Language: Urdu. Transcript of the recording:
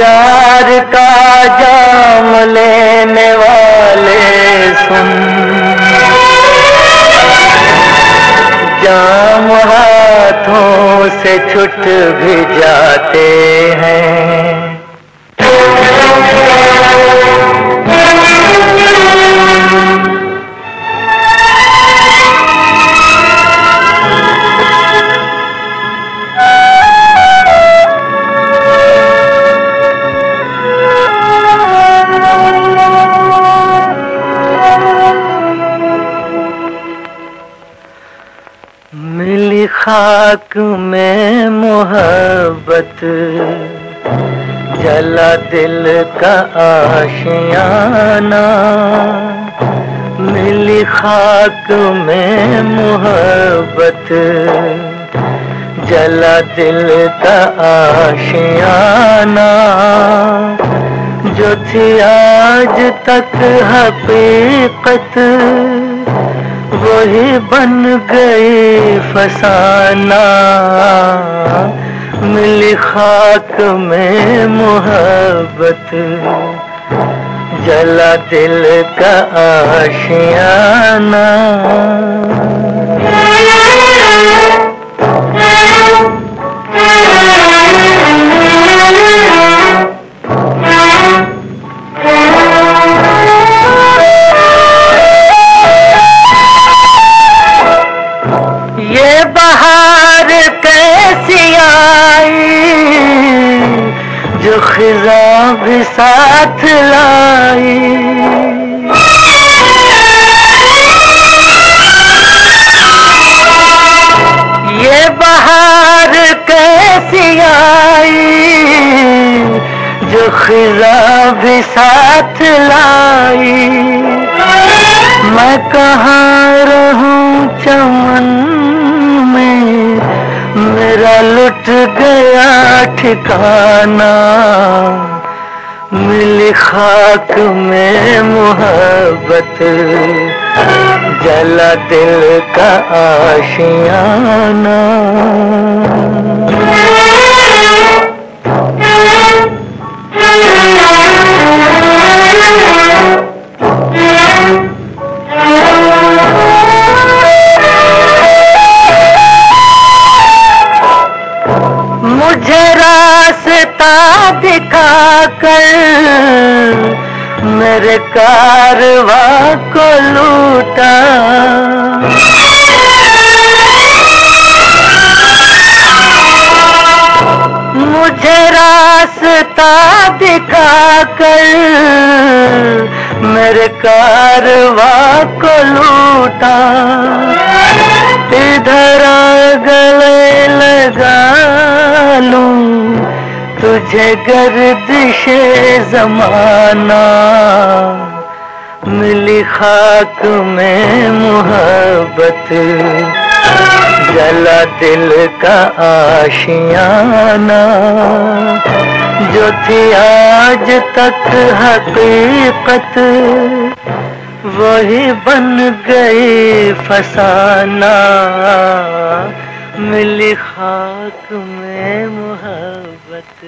پیار کا جام لینے والے سن۔ جام ہاتھوں سے چھٹ بھی جاتے ہیں۔ خاک میں محبت جلا دل کا آشیانہ ملی خاک میں محبت جلا دل کا آشیانہ جو تھی آج تک حقیقت وہی بن گئی فسانہ۔ ملی خاک میں محبت۔ جلا دل کا آشیانہ۔ یہ بہار کیسی آئی جو خزاں بھی ساتھ لائی؟ یہ بہار کیسی آئی جو خزاں بھی ساتھ لائی؟ میرا لٹ گیا ٹھکانا ملی خاک میں محبت۔ جلا دل کا آشیانہ۔ مجھے راستہ دکھا کر میرے کارواں کو لوٹا۔ مجھے راستہ دکھا کر میرے کارواں کو لوٹا۔ ادھر تجھے گردش زمانہ ملی خاک میں محبت جلا دل کا آشیانہ جو تھی آج تک حقیقت، وہی بن گئی فسانہ۔ ملی خاک میں محبت۔